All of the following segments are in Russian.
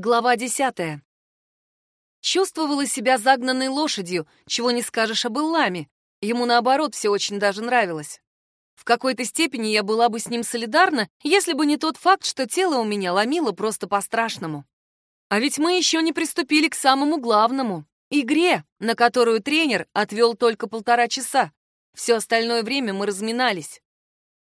Глава десятая. Чувствовала себя загнанной лошадью, чего не скажешь об Илламе. Ему, наоборот, все очень даже нравилось. В какой-то степени я была бы с ним солидарна, если бы не тот факт, что тело у меня ломило просто по-страшному. А ведь мы еще не приступили к самому главному — игре, на которую тренер отвел только полтора часа. Все остальное время мы разминались.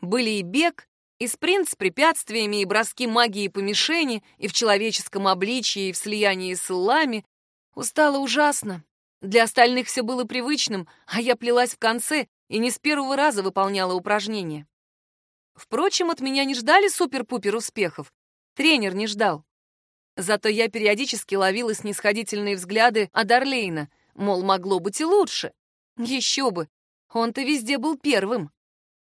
Были и бег, и спринт с препятствиями, и броски магии по мишени, и в человеческом обличии, и в слиянии с лами. Устала ужасно. Для остальных все было привычным, а я плелась в конце и не с первого раза выполняла упражнения. Впрочем, от меня не ждали супер-пупер успехов. Тренер не ждал. Зато я периодически ловила снисходительные взгляды Адарлейна, мол, могло быть и лучше. Еще бы, он-то везде был первым.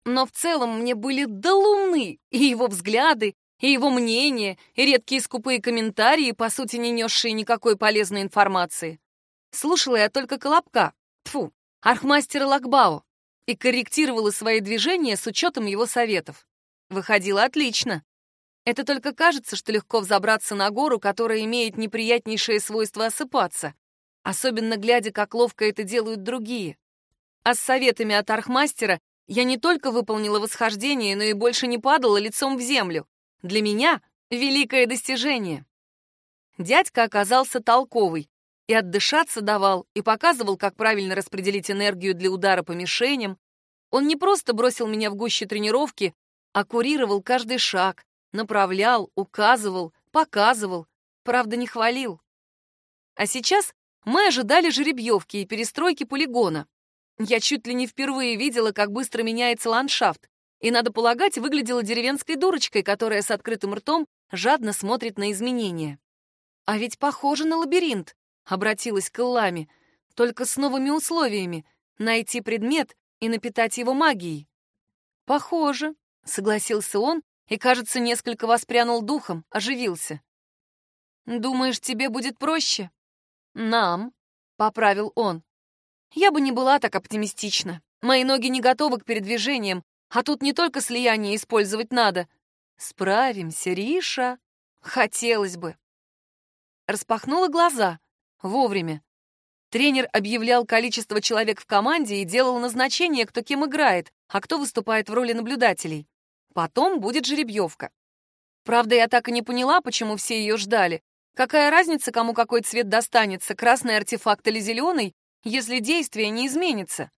Но в целом мне были до луны и его взгляды, и его мнение, и редкие скупые комментарии, по сути, не несшие никакой полезной информации. Слушала я только Колобка, тфу, архмастера Лакбао, и корректировала свои движения с учетом его советов. Выходило отлично. Это только кажется, что легко взобраться на гору, которая имеет неприятнейшее свойство осыпаться, особенно глядя, как ловко это делают другие. А с советами от архмастера я не только выполнила восхождение, но и больше не падала лицом в землю. Для меня великое достижение. Дядька оказался толковый и отдышаться давал, и показывал, как правильно распределить энергию для удара по мишеням. Он не просто бросил меня в гуще тренировки, а курировал каждый шаг, направлял, указывал, показывал, правда, не хвалил. А сейчас мы ожидали жеребьевки и перестройки полигона. Я чуть ли не впервые видела, как быстро меняется ландшафт, и, надо полагать, выглядела деревенской дурочкой, которая с открытым ртом жадно смотрит на изменения. «А ведь похоже на лабиринт», — обратилась к Илламе, «только с новыми условиями — найти предмет и напитать его магией». «Похоже», — согласился он и, кажется, несколько воспрянул духом, оживился. «Думаешь, тебе будет проще?» «Нам», — поправил он. Я бы не была так оптимистична. Мои ноги не готовы к передвижениям, а тут не только слияние использовать надо. Справимся, Риша. Хотелось бы. Распахнула глаза. Вовремя. Тренер объявлял количество человек в команде и делал назначение, кто кем играет, а кто выступает в роли наблюдателей. Потом будет жеребьевка. Правда, я так и не поняла, почему все ее ждали. Какая разница, кому какой цвет достанется, красный артефакт или зеленый, если действие не изменится.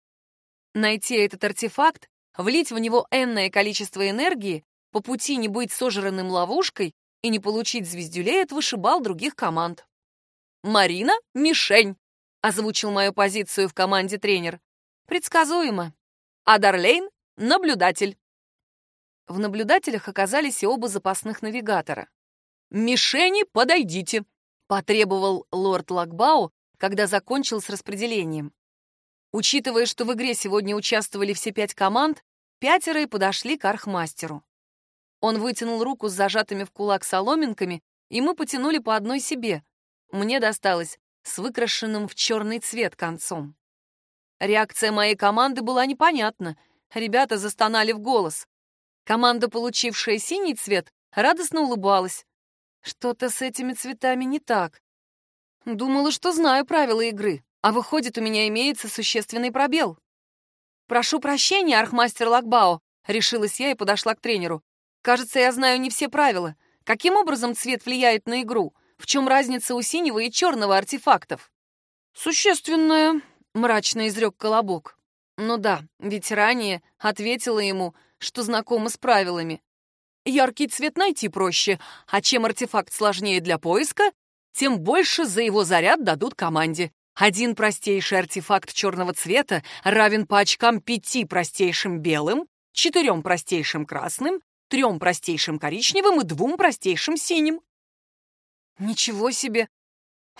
Найти этот артефакт, влить в него энное количество энергии, по пути не быть сожранным ловушкой и не получить звездюлей от вышибал других команд. «Марина — мишень», — озвучил мою позицию в команде тренер. «Предсказуемо. А Дарлейн — наблюдатель». В наблюдателях оказались и оба запасных навигатора. «Мишени, подойдите!» — потребовал лорд Лакбау, когда закончил с распределением. Учитывая, что в игре сегодня участвовали все пять команд, пятеро и подошли к архмастеру. Он вытянул руку с зажатыми в кулак соломинками, и мы потянули по одной себе. Мне досталось с выкрашенным в черный цвет концом. Реакция моей команды была непонятна. Ребята застонали в голос. Команда, получившая синий цвет, радостно улыбалась. Что-то с этими цветами не так. Думала, что знаю правила игры, а выходит, у меня имеется существенный пробел. Прошу прощения, архмастер Лакбао, решилась я и подошла к тренеру. Кажется, я знаю не все правила. Каким образом цвет влияет на игру? В чем разница у синего и черного артефактов? Существенная, мрачно изрек Колобок. Ну да, ведь ранее ответила ему, что знакома с правилами. Яркий цвет найти проще, а чем артефакт сложнее для поиска, тем больше за его заряд дадут команде. Один простейший артефакт черного цвета равен по очкам пяти простейшим белым, четырем простейшим красным, трем простейшим коричневым и двум простейшим синим. Ничего себе!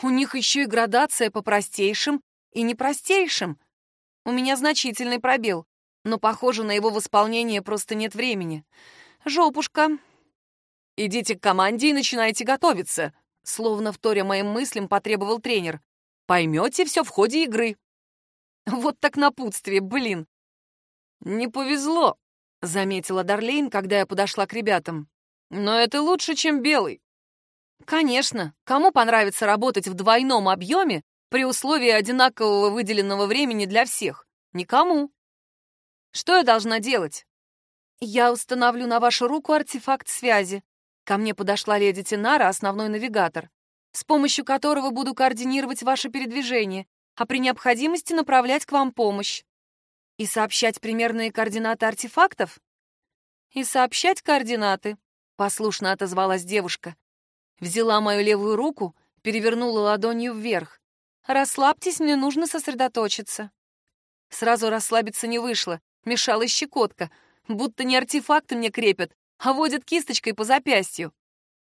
У них еще и градация по простейшим и непростейшим. У меня значительный пробел, но, похоже, на его восполнение просто нет времени. Жопушка. Идите к команде и начинайте готовиться, Словно вторя моим мыслям, потребовал тренер. «Поймете все в ходе игры». Вот так напутствие, блин. «Не повезло», — заметила Дарлейн, когда я подошла к ребятам. «Но это лучше, чем белый». Конечно, кому понравится работать в двойном объеме при условии одинакового выделенного времени для всех? Никому. Что я должна делать? Я установлю на вашу руку артефакт связи. Ко мне подошла леди Тинара, основной навигатор, с помощью которого буду координировать ваше передвижение, а при необходимости направлять к вам помощь. И сообщать примерные координаты артефактов? И сообщать координаты, послушно отозвалась девушка. Взяла мою левую руку, перевернула ладонью вверх. Расслабьтесь, мне нужно сосредоточиться. Сразу расслабиться не вышло, мешала щекотка, будто не артефакты мне крепят, а водят кисточкой по запястью.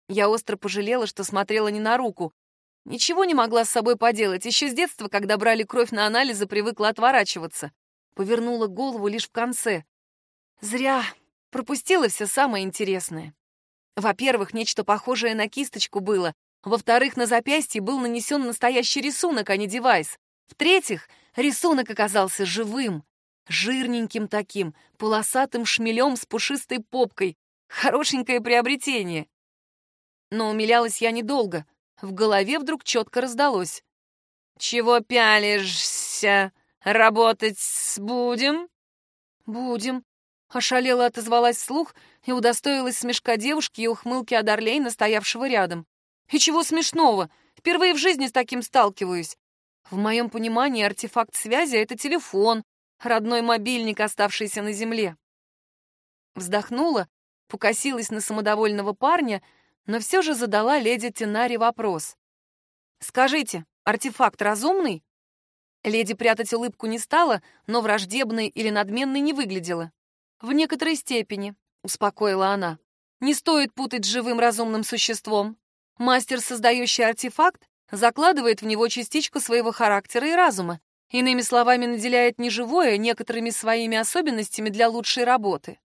Я остро пожалела, что смотрела не на руку. Ничего не могла с собой поделать, еще с детства, когда брали кровь на анализы, привыкла отворачиваться. Повернула голову лишь в конце. Зря пропустила все самое интересное. Во-первых, нечто похожее на кисточку было. Во-вторых, на запястье был нанесен настоящий рисунок, а не девайс. В-третьих, рисунок оказался живым, жирненьким таким, полосатым шмелем с пушистой попкой. Хорошенькое приобретение. Но умилялась я недолго. В голове вдруг четко раздалось. «Чего пялишься? Работать будем?» «Будем», — ошалела отозвалась вслух и удостоилась смешка девушки и ухмылки Адарлейна, стоявшего рядом. «И чего смешного? Впервые в жизни с таким сталкиваюсь. В моем понимании артефакт связи — это телефон, родной мобильник, оставшийся на земле». Вздохнула, покосилась на самодовольного парня — но все же задала леди Тенари вопрос. «Скажите, артефакт разумный?» Леди прятать улыбку не стала, но враждебной или надменной не выглядела. «В некоторой степени», — успокоила она. «Не стоит путать с живым разумным существом. Мастер, создающий артефакт, закладывает в него частичку своего характера и разума, иными словами, наделяет неживое некоторыми своими особенностями для лучшей работы.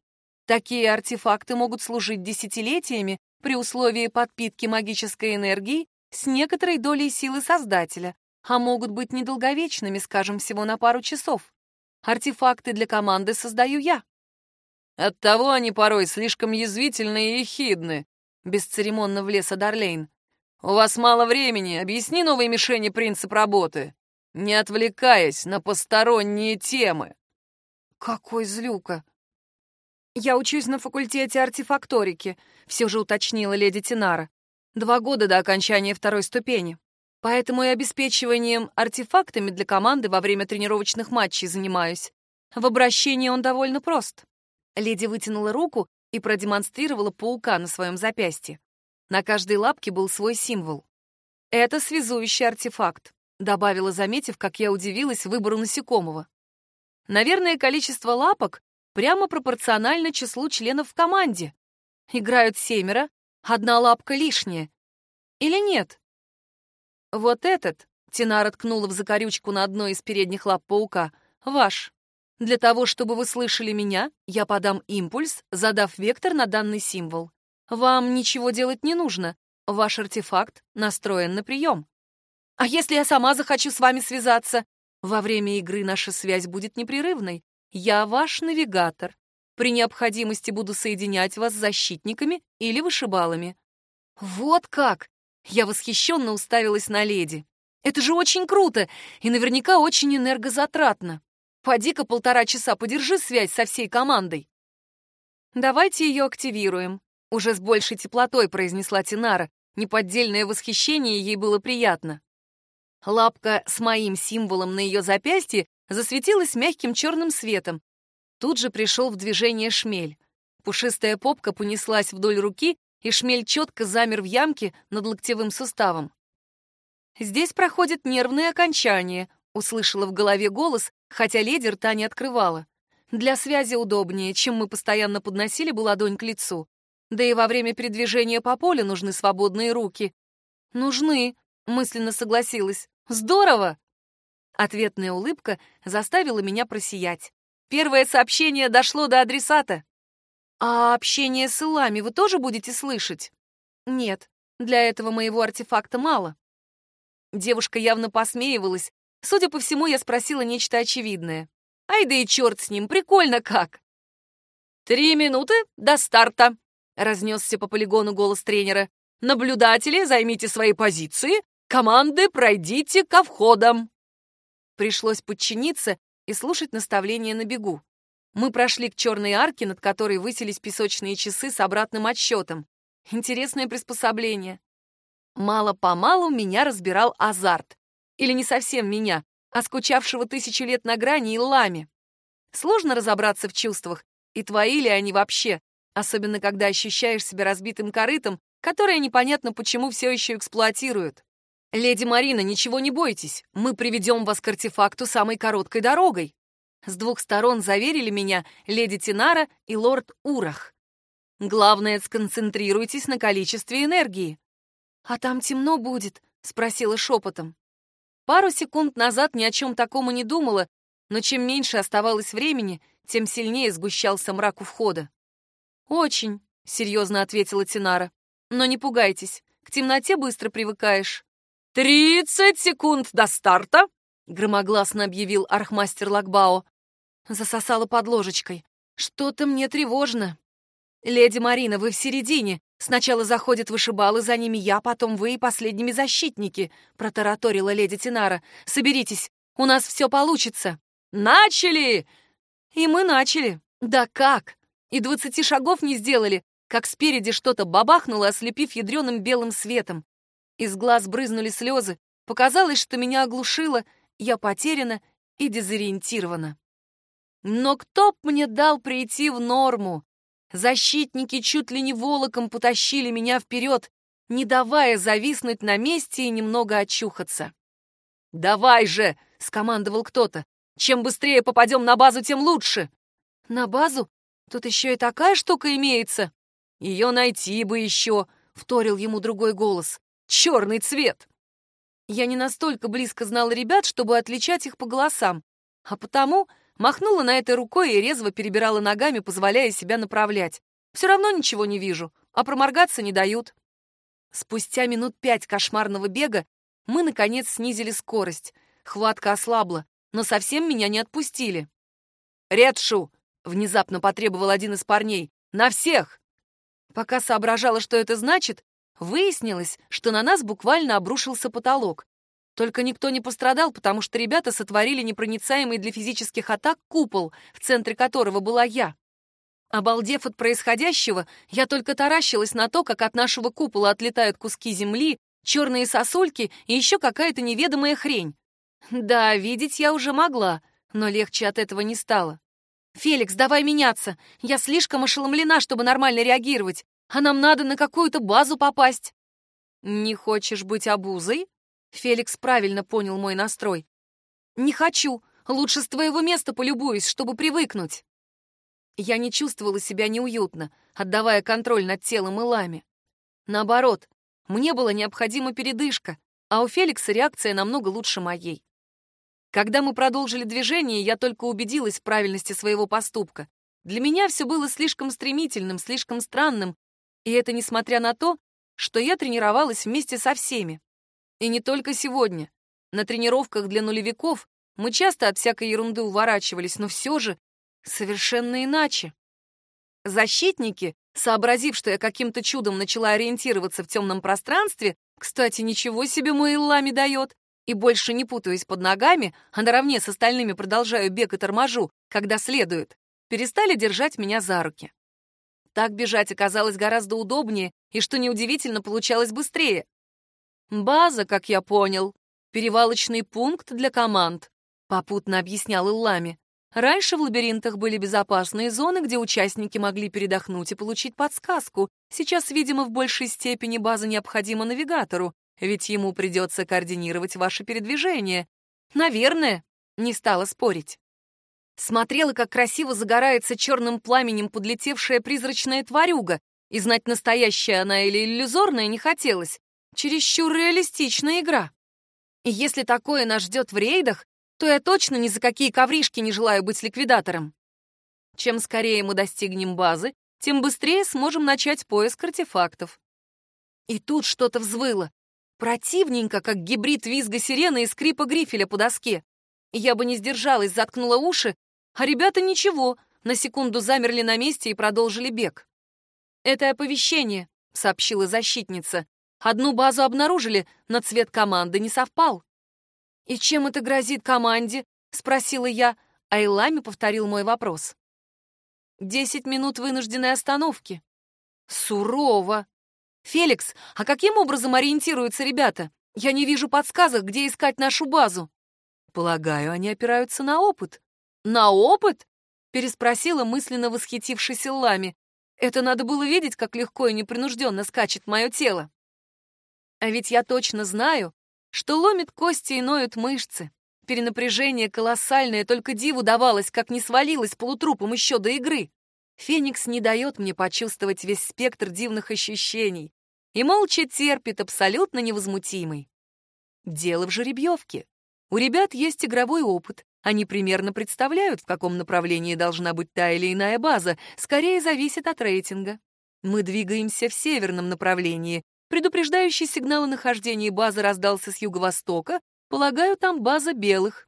Такие артефакты могут служить десятилетиями при условии подпитки магической энергии с некоторой долей силы Создателя, а могут быть недолговечными, скажем, всего на пару часов. Артефакты для команды создаю я. Оттого они порой слишком язвительны и ехидны, бесцеремонно влез Адарлейн. У вас мало времени, объясни новой мишени принцип работы, не отвлекаясь на посторонние темы. Какой злюка! «Я учусь на факультете артефакторики», — все же уточнила леди Тинара. «Два года до окончания второй ступени. Поэтому и обеспечиванием артефактами для команды во время тренировочных матчей занимаюсь. В обращении он довольно прост». Леди вытянула руку и продемонстрировала паука на своем запястье. На каждой лапке был свой символ. «Это связующий артефакт», — добавила, заметив, как я удивилась выбору насекомого. Наверное, количество лапок прямо пропорционально числу членов в команде. Играют семеро, одна лапка лишняя. Или нет? Вот этот, Тинара ткнула в закорючку на одной из передних лап паука, ваш. Для того, чтобы вы слышали меня, я подам импульс, задав вектор на данный символ. Вам ничего делать не нужно. Ваш артефакт настроен на прием. А если я сама захочу с вами связаться? Во время игры наша связь будет непрерывной. Я ваш навигатор. При необходимости буду соединять вас с защитниками или вышибалами. Вот как! Я восхищенно уставилась на леди. Это же очень круто и наверняка очень энергозатратно. Поди-ка полтора часа подержи связь со всей командой. Давайте ее активируем. Уже с большей теплотой произнесла Тинара. Неподдельное восхищение ей было приятно. Лапка с моим символом на ее запястье засветилась мягким черным светом. Тут же пришел в движение шмель. Пушистая попка понеслась вдоль руки, и шмель четко замер в ямке над локтевым суставом. «Здесь проходит нервное окончание», — услышала в голове голос, хотя леди рта не открывала. «Для связи удобнее, чем мы постоянно подносили бы ладонь к лицу. Да и во время передвижения по полю нужны свободные руки». «Нужны», — мысленно согласилась. «Здорово!» Ответная улыбка заставила меня просиять. Первое сообщение дошло до адресата. А общение с Илами вы тоже будете слышать? Нет, для этого моего артефакта мало. Девушка явно посмеивалась. Судя по всему, я спросила нечто очевидное. Ай да и черт с ним, прикольно как. «Три минуты до старта», — разнесся по полигону голос тренера. Наблюдатели, займите свои позиции. Команды, пройдите ко входам. Пришлось подчиниться и слушать наставления на бегу. Мы прошли к черной арке, над которой высились песочные часы с обратным отсчетом. Интересное приспособление. Мало-помалу меня разбирал азарт. Или не совсем меня, а скучавшего тысячу лет на грани и лами. Сложно разобраться в чувствах, и твои ли они вообще, особенно когда ощущаешь себя разбитым корытом, которое непонятно почему все еще эксплуатируют. «Леди Марина, ничего не бойтесь, мы приведем вас к артефакту самой короткой дорогой», с двух сторон заверили меня леди Тинара и лорд Урах. Главное, сконцентрируйтесь на количестве энергии. «А там темно будет?» — спросила шепотом. Пару секунд назад ни о чем такому не думала, но чем меньше оставалось времени, тем сильнее сгущался мрак у входа. «Очень», — серьезно ответила Тинара. «Но не пугайтесь, к темноте быстро привыкаешь». «Тридцать секунд до старта!» — громогласно объявил архмастер Лакбао. Засосала под ложечкой. Что-то мне тревожно. Леди Марина, вы в середине. Сначала заходят вышибалы, за ними я, потом вы и последними защитники, протараторила леди Тинара. Соберитесь, у нас все получится. Начали! И мы начали. Да как? И двадцати шагов не сделали, как спереди что-то бабахнуло, ослепив ядреным белым светом. Из глаз брызнули слезы. Показалось, что меня оглушило, я потеряна и дезориентирована. Но кто б мне дал прийти в норму? Защитники чуть ли не волоком потащили меня вперед, не давая зависнуть на месте и немного очухаться. «Давай же!» — скомандовал кто-то. «Чем быстрее попадем на базу, тем лучше!» «На базу? Тут еще и такая штука имеется!» «Ее найти бы еще!» — вторил ему другой голос. «Черный цвет!» Я не настолько близко знала ребят, чтобы отличать их по голосам, а потому Махнула на это рукой и резво перебирала ногами, позволяя себя направлять. Все равно ничего не вижу, а проморгаться не дают. Спустя минут пять кошмарного бега мы, наконец, снизили скорость. Хватка ослабла, но совсем меня не отпустили. «Редшу!» — внезапно потребовал один из парней. «На всех!» Пока соображала, что это значит, выяснилось, что на нас буквально обрушился потолок. Только никто не пострадал, потому что ребята сотворили непроницаемый для физических атак купол, в центре которого была я. Обалдев от происходящего, я только таращилась на то, как от нашего купола отлетают куски земли, черные сосульки и еще какая-то неведомая хрень. Да, видеть я уже могла, но легче от этого не стало. «Феликс, давай меняться. Я слишком ошеломлена, чтобы нормально реагировать, а нам надо на какую-то базу попасть». «Не хочешь быть обузой?» Феликс правильно понял мой настрой. «Не хочу. Лучше с твоего места полюбуюсь, чтобы привыкнуть». Я не чувствовала себя неуютно, отдавая контроль над телом и лами. Наоборот, мне была необходима передышка, а у Феликса реакция намного лучше моей. Когда мы продолжили движение, я только убедилась в правильности своего поступка. Для меня все было слишком стремительным, слишком странным, и это несмотря на то, что я тренировалась вместе со всеми. И не только сегодня. На тренировках для нулевиков мы часто от всякой ерунды уворачивались, но все же совершенно иначе. Защитники, сообразив, что я каким-то чудом начала ориентироваться в темном пространстве, кстати, ничего себе мой Иллами дает, и больше не путаюсь под ногами, а наравне с остальными продолжаю бег и торможу, когда следует, перестали держать меня за руки. Так бежать оказалось гораздо удобнее, и, что неудивительно, получалось быстрее. «База, как я понял. Перевалочный пункт для команд», — попутно объяснял Иллами. «Раньше в лабиринтах были безопасные зоны, где участники могли передохнуть и получить подсказку. Сейчас, видимо, в большей степени база необходима навигатору, ведь ему придется координировать ваше передвижение. Наверное, не стала спорить. Смотрела, как красиво загорается черным пламенем подлетевшая призрачная тварюга, и знать, настоящая она или иллюзорная, не хотелось. Чересчур реалистичная игра. И если такое нас ждет в рейдах, то я точно ни за какие ковришки не желаю быть ликвидатором. Чем скорее мы достигнем базы, тем быстрее сможем начать поиск артефактов. И тут что-то взвыло. Противненько, как гибрид визга сирены и скрипа грифеля по доске. Я бы не сдержалась, заткнула уши, а ребята ничего, на секунду замерли на месте и продолжили бег. «Это оповещение», — сообщила защитница. Одну базу обнаружили, но цвет команды не совпал. «И чем это грозит команде?» — спросила я, а Илами повторил мой вопрос. «Десять минут вынужденной остановки». «Сурово!» «Феликс, а каким образом ориентируются ребята? Я не вижу подсказок, где искать нашу базу». «Полагаю, они опираются на опыт». «На опыт?» — переспросила мысленно восхитившись Лами. «Это надо было видеть, как легко и непринужденно скачет мое тело». А ведь я точно знаю, что ломит кости и ноют мышцы. Перенапряжение колоссальное, только диву давалось, как не свалилось полутрупом еще до игры. Феникс не дает мне почувствовать весь спектр дивных ощущений и молча терпит абсолютно невозмутимый. Дело в жеребьевке. У ребят есть игровой опыт, они примерно представляют, в каком направлении должна быть та или иная база, скорее зависит от рейтинга. Мы двигаемся в северном направлении. Предупреждающий сигнал о нахождении базы раздался с юго-востока, полагаю, там база белых.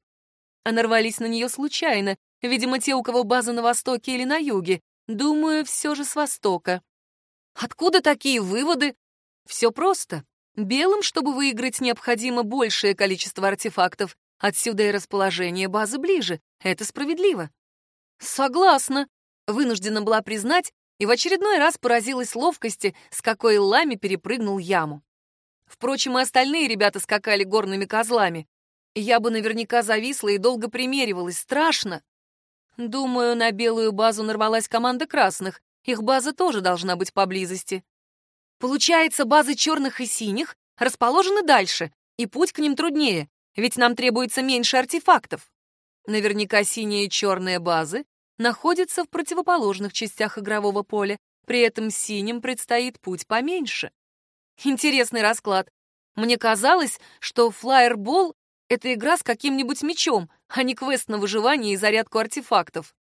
А нарвались на нее случайно, видимо, те, у кого база на востоке или на юге. Думаю, все же с востока. Откуда такие выводы? Все просто. Белым, чтобы выиграть, необходимо большее количество артефактов. Отсюда и расположение базы ближе. Это справедливо. Согласна. Вынуждена была признать и в очередной раз поразилась ловкости, с какой Лами перепрыгнул яму. Впрочем, и остальные ребята скакали горными козлами. Я бы наверняка зависла и долго примеривалась. Страшно. Думаю, на белую базу нарвалась команда красных. Их база тоже должна быть поблизости. Получается, базы черных и синих расположены дальше, и путь к ним труднее, ведь нам требуется меньше артефактов. Наверняка синие и черные базы находятся в противоположных частях игрового поля, при этом синим предстоит путь поменьше. Интересный расклад. Мне казалось, что флайербол — это игра с каким-нибудь мечом, а не квест на выживание и зарядку артефактов.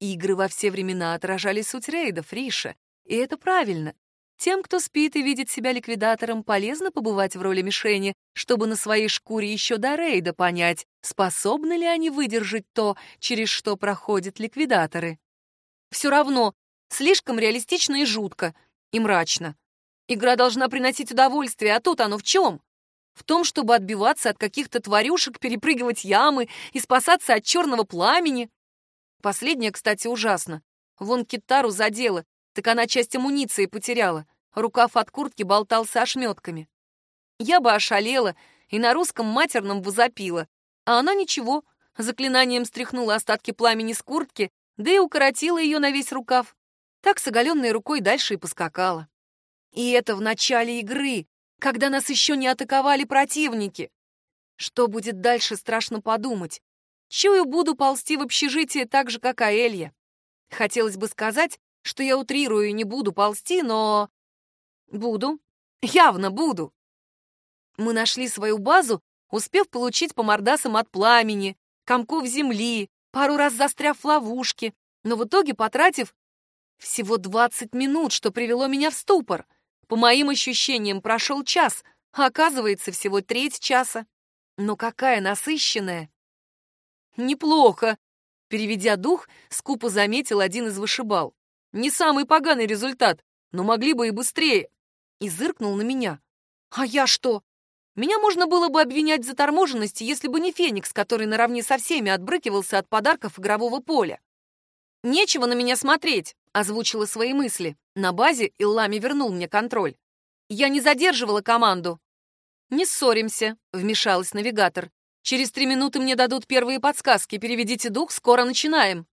Игры во все времена отражали суть рейдов, Риша, и это правильно. Тем, кто спит и видит себя ликвидатором, полезно побывать в роли мишени, чтобы на своей шкуре еще до рейда понять, способны ли они выдержать то, через что проходят ликвидаторы. Все равно, слишком реалистично и жутко, и мрачно. Игра должна приносить удовольствие, а тут оно в чем? В том, чтобы отбиваться от каких-то тварюшек, перепрыгивать ямы и спасаться от черного пламени. Последнее, кстати, ужасно. Вон китару задела, так она часть амуниции потеряла. Рукав от куртки болтался ошметками. Я бы ошалела и на русском матерном возопила. А она ничего, заклинанием стряхнула остатки пламени с куртки, да и укоротила ее на весь рукав. Так с оголенной рукой дальше и поскакала. И это в начале игры, когда нас еще не атаковали противники. Что будет дальше, страшно подумать. Чую, буду ползти в общежитие так же, как Аэлья. Хотелось бы сказать, что я утрирую и не буду ползти, но... Буду. Явно буду. Мы нашли свою базу, успев получить по мордасам от пламени, комков земли, пару раз застряв в ловушке, но в итоге потратив всего 20 минут, что привело меня в ступор. По моим ощущениям, прошел час, а оказывается, всего треть часа. Но какая насыщенная! Неплохо, переведя дух, скупо заметил один из вышибал. Не самый поганый результат, но могли бы и быстрее. И зыркнул на меня. А я что? Меня можно было бы обвинять в заторможенности, если бы не Феникс, который наравне со всеми отбрыкивался от подарков игрового поля. «Нечего на меня смотреть», — озвучила свои мысли. На базе Иллами вернул мне контроль. Я не задерживала команду. «Не ссоримся», — вмешалась навигатор. «Через три минуты мне дадут первые подсказки. Переведите дух, скоро начинаем».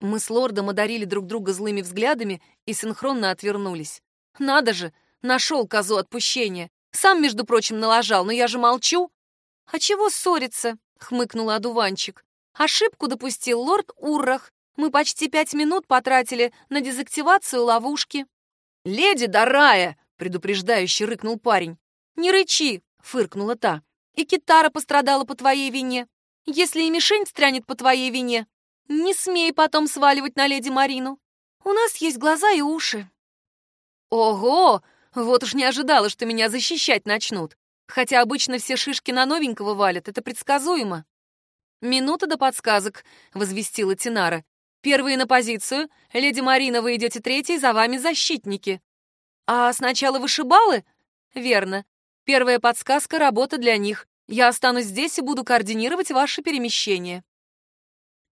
Мы с лордом одарили друг друга злыми взглядами и синхронно отвернулись. Надо же, нашел козу отпущения. Сам, между прочим, налажал, но я же молчу. А чего ссориться? хмыкнула одуванчик. Ошибку допустил лорд Уррах. Мы почти пять минут потратили на дезактивацию ловушки. Леди Дарая, предупреждающе рыкнул парень. Не рычи, фыркнула та. И китара пострадала по твоей вине. Если и мишень стрянет по твоей вине, не смей потом сваливать на леди Марину. У нас есть глаза и уши. Ого! Вот уж не ожидала, что меня защищать начнут. Хотя обычно все шишки на новенького валят, это предсказуемо. «Минута до подсказок», — возвестила Тинара. «Первые на позицию. Леди Марина, вы идете третьей, за вами защитники». «А сначала вышибалы?» Верно. Первая подсказка — работа для них. Я останусь здесь и буду координировать ваше перемещение.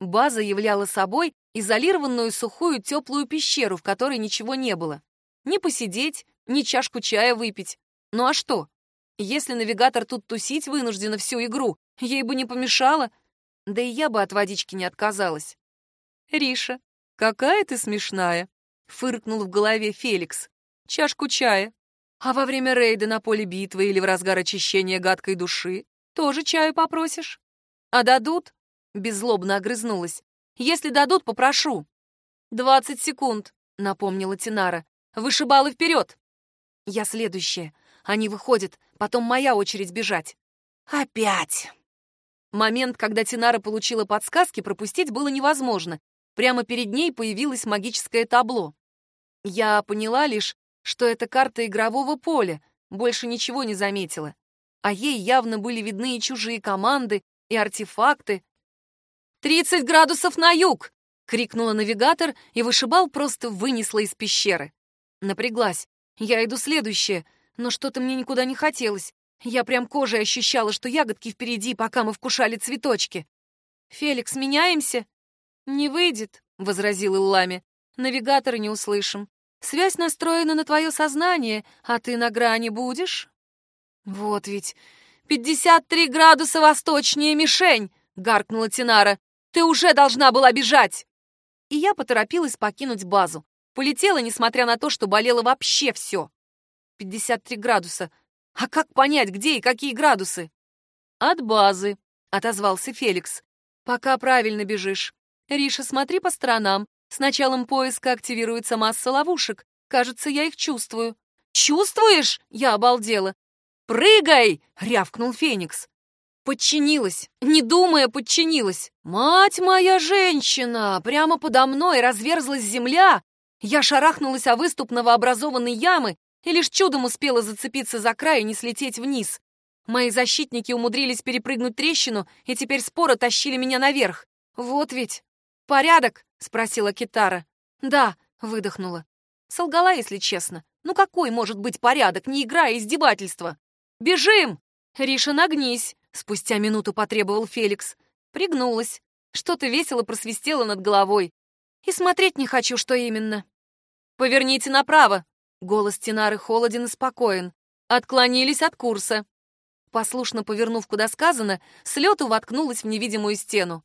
База являла собой изолированную сухую теплую пещеру, в которой ничего не было. Ни посидеть, ни чашку чая выпить. Ну а что? Если навигатор тут тусить вынуждена всю игру, ей бы не помешало. Да и я бы от водички не отказалась. «Риша, какая ты смешная!» — фыркнул в голове Феликс. «Чашку чая. А во время рейда на поле битвы или в разгар очищения гадкой души тоже чаю попросишь? А дадут? Беззлобно огрызнулась. Если дадут, попрошу. Двадцать секунд, напомнила Тинара. Вышибалы вперед. Я следующая. Они выходят, потом моя очередь бежать. Опять. Момент, когда Тинара получила подсказки, пропустить было невозможно. Прямо перед ней появилось магическое табло. Я поняла лишь, что это карта игрового поля, больше ничего не заметила. А ей явно были видны и чужие команды, и артефакты. «Тридцать градусов на юг!» — крикнула навигатор, и вышибал просто вынесла из пещеры. Напряглась. Я иду следующее, но что-то мне никуда не хотелось. Я прям кожей ощущала, что ягодки впереди, пока мы вкушали цветочки. «Феликс, меняемся?» «Не выйдет», — возразил Иллами. «Навигатора не услышим. Связь настроена на твое сознание, а ты на грани будешь? Вот ведь. «Пятьдесят три градуса восточнее мишень!» — гаркнула Тинара. «Ты уже должна была бежать!» И я поторопилась покинуть базу. Полетела, несмотря на то, что болело вообще все. Пятьдесят три градуса. А как понять, где и какие градусы? «От базы», — отозвался Феликс. «Пока правильно бежишь. Риша, смотри по сторонам. С началом поиска активируется масса ловушек. Кажется, я их чувствую. Чувствуешь? Я обалдела. Прыгай! рявкнул Феникс. Подчинилась, не думая, подчинилась. Мать моя женщина! Прямо подо мной разверзлась земля. Я шарахнулась о выступ новообразованной ямы и лишь чудом успела зацепиться за край и не слететь вниз. Мои защитники умудрились перепрыгнуть трещину и теперь споро тащили меня наверх. Вот ведь. Порядок? — спросила Китара. «Да», — выдохнула. Солгала, если честно. «Ну какой может быть порядок, не игра, а издевательство?» «Бежим!» «Риша, нагнись!» — спустя минуту потребовал Феликс. Пригнулась. Что-то весело просвистело над головой. «И смотреть не хочу, что именно». «Поверните направо!» Голос Тинары холоден и спокоен. «Отклонились от курса». Послушно повернув, куда сказано, с лету воткнулась в невидимую стену.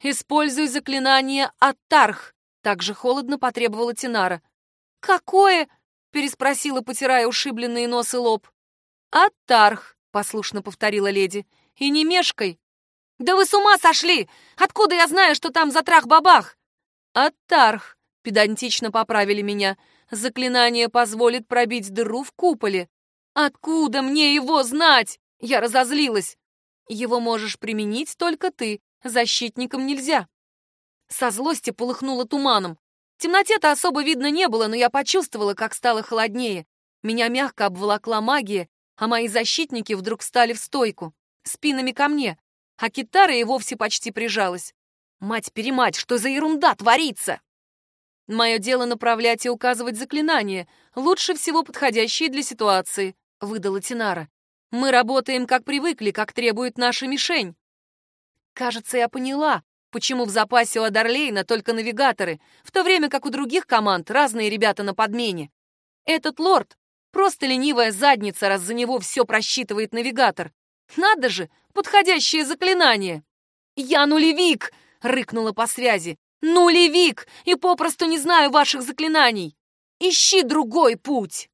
«Используй заклинание «Аттарх», — также холодно потребовала Тинара. «Какое?» — переспросила, потирая ушибленные нос и лоб. «Аттарх», — послушно повторила леди. «И не мешкай». «Да вы с ума сошли! Откуда я знаю, что там за трах-бабах?» «Аттарх», — педантично поправили меня. «Заклинание позволит пробить дыру в куполе». «Откуда мне его знать?» Я разозлилась. «Его можешь применить только ты», Защитникам нельзя. Со злости полыхнуло туманом. Темноте-то особо видно не было, но я почувствовала, как стало холоднее. Меня мягко обволокла магия, а мои защитники вдруг стали в стойку, спинами ко мне, а китара и вовсе почти прижалась. Мать-перемать, что за ерунда творится? Мое дело направлять и указывать заклинания, лучше всего подходящие для ситуации, выдала Тинара. Мы работаем, как привыкли, как требует наша мишень. Кажется, я поняла, почему в запасе у Адарлейна только навигаторы, в то время как у других команд разные ребята на подмене. Этот лорд просто ленивая задница, раз за него все просчитывает навигатор. Надо же, подходящее заклинание. «Я нулевик!» — рыкнула по связи. «Нулевик! И попросту не знаю ваших заклинаний! Ищи другой путь!»